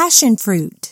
passion fruit.